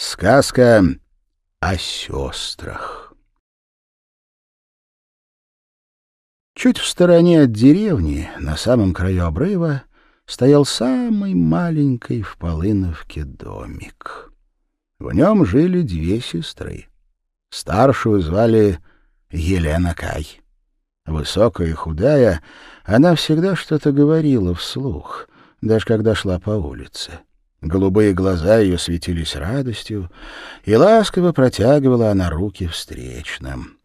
Сказка о сестрах. Чуть в стороне от деревни, на самом краю обрыва, стоял самый маленький в Полыновке домик. В нем жили две сестры. Старшую звали Елена Кай. Высокая и худая, она всегда что-то говорила вслух, даже когда шла по улице. Голубые глаза ее светились радостью, и ласково протягивала она руки встречным.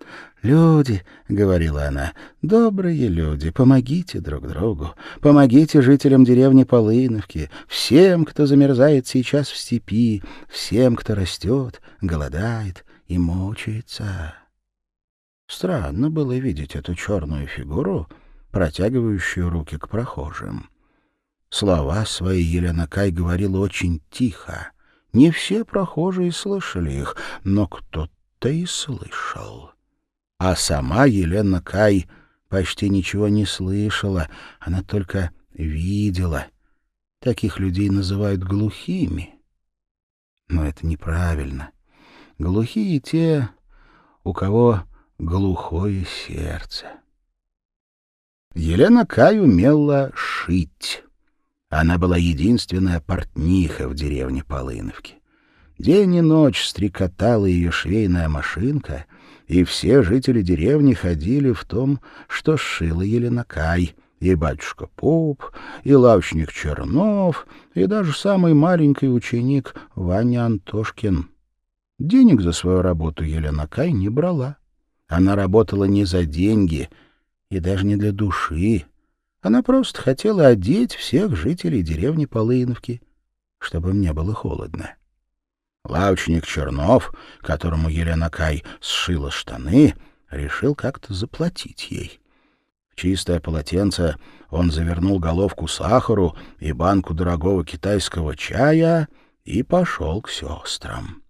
«Люди», — говорила она, — «добрые люди, помогите друг другу, помогите жителям деревни Полыновки, всем, кто замерзает сейчас в степи, всем, кто растет, голодает и мучается». Странно было видеть эту черную фигуру, протягивающую руки к прохожим. Слова свои Елена Кай говорила очень тихо. Не все прохожие слышали их, но кто-то и слышал. А сама Елена Кай почти ничего не слышала, она только видела. Таких людей называют глухими. Но это неправильно. Глухие те, у кого глухое сердце. Елена Кай умела шить. Она была единственная портниха в деревне Полыновки. День и ночь стрекотала ее швейная машинка, и все жители деревни ходили в том, что шила Еленакай, и батюшка Поп, и лавочник Чернов, и даже самый маленький ученик Ваня Антошкин. Денег за свою работу Еленакай не брала. Она работала не за деньги и даже не для души, она просто хотела одеть всех жителей деревни Полыновки, чтобы мне было холодно. Лавочник Чернов, которому Елена Кай сшила штаны, решил как-то заплатить ей. В чистое полотенце он завернул головку сахару и банку дорогого китайского чая и пошел к сестрам.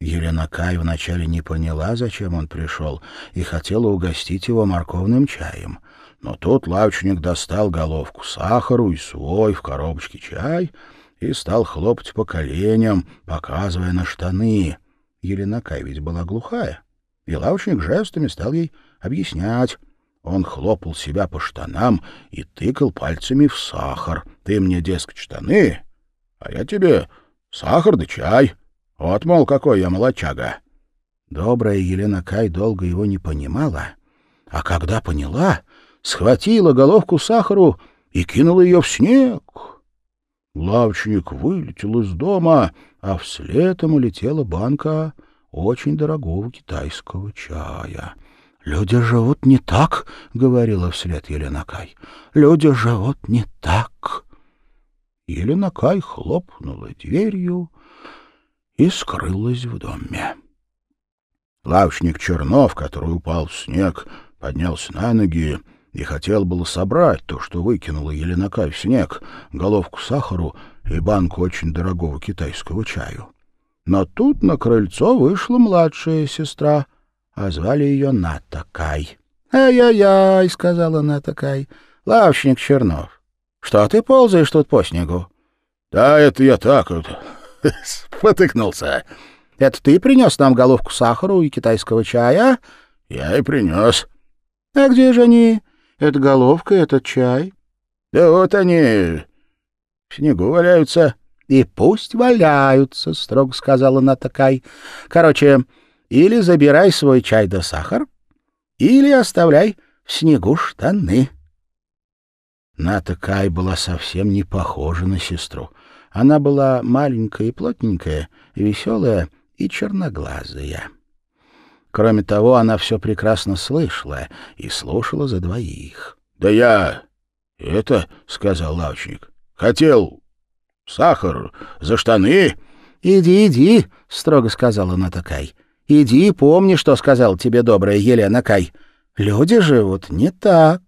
Елена Кай вначале не поняла, зачем он пришел, и хотела угостить его морковным чаем. Но тут лавочник достал головку сахару и свой в коробочке чай и стал хлопать по коленям, показывая на штаны. Елена Кай ведь была глухая, и лавочник жестами стал ей объяснять. Он хлопал себя по штанам и тыкал пальцами в сахар. «Ты мне, дескать, штаны, а я тебе сахар да чай. Вот, мол, какой я молочага». Добрая Елена Кай долго его не понимала, а когда поняла, схватила головку сахару и кинула ее в снег. Лавочник вылетел из дома, а вслед ему летела банка очень дорогого китайского чая. «Люди живут не так», — говорила вслед Елена Кай. «Люди живут не так». Елена Кай хлопнула дверью и скрылась в доме. Лавочник Чернов, который упал в снег, поднялся на ноги и хотел было собрать то, что выкинула Еленака в снег, головку сахару и банку очень дорогого китайского чаю. Но тут на крыльцо вышла младшая сестра, а звали ее Натакай. «Ай-яй-яй», — сказала Натакай, — «лавочник Чернов, что ты ползаешь тут по снегу?» «Да это я так вот спотыкнулся». «Это ты принес нам головку сахару и китайского чая?» «Я и принес». «А где же они?» Эта головка, этот чай. Да вот они в снегу валяются. И пусть валяются, строго сказала Натакай. Короче, или забирай свой чай да сахар, или оставляй в снегу штаны. Натакай была совсем не похожа на сестру. Она была маленькая и плотненькая, веселая и черноглазая. Кроме того, она все прекрасно слышала и слушала за двоих. — Да я... это, — сказал лавочник, — хотел сахар за штаны. — Иди, иди, — строго сказала она такая. — Иди помни, что сказал тебе добрая Елена Кай. Люди живут не так.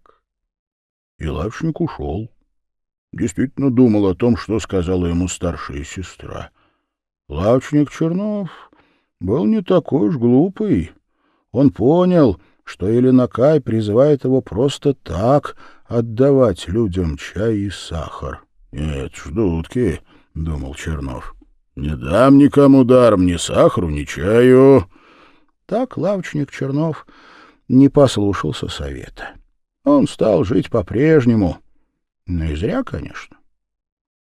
И лавочник ушел. Действительно думал о том, что сказала ему старшая сестра. Лавочник Чернов был не такой уж глупый. Он понял, что Еленакай призывает его просто так отдавать людям чай и сахар. — Нет, ждутки, — думал Чернов. — Не дам никому даром ни сахару, ни чаю. Так лавочник Чернов не послушался совета. Он стал жить по-прежнему, но и зря, конечно.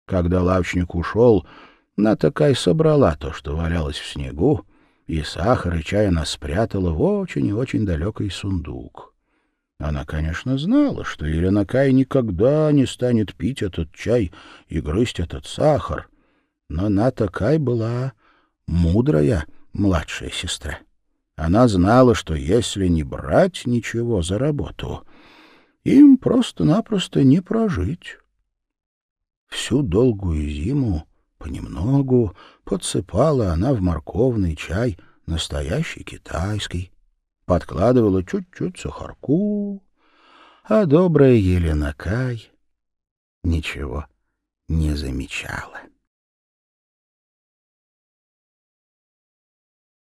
Когда лавочник ушел, Натакай собрала то, что валялось в снегу, и сахар и чай она спрятала в очень и очень далекий сундук. Она, конечно, знала, что Елена Кай никогда не станет пить этот чай и грызть этот сахар, но Ната Кай была мудрая младшая сестра. Она знала, что если не брать ничего за работу, им просто-напросто не прожить. Всю долгую зиму понемногу подсыпала она в морковный чай настоящий китайский, подкладывала чуть-чуть сахарку, а добрая Елена Кай ничего не замечала.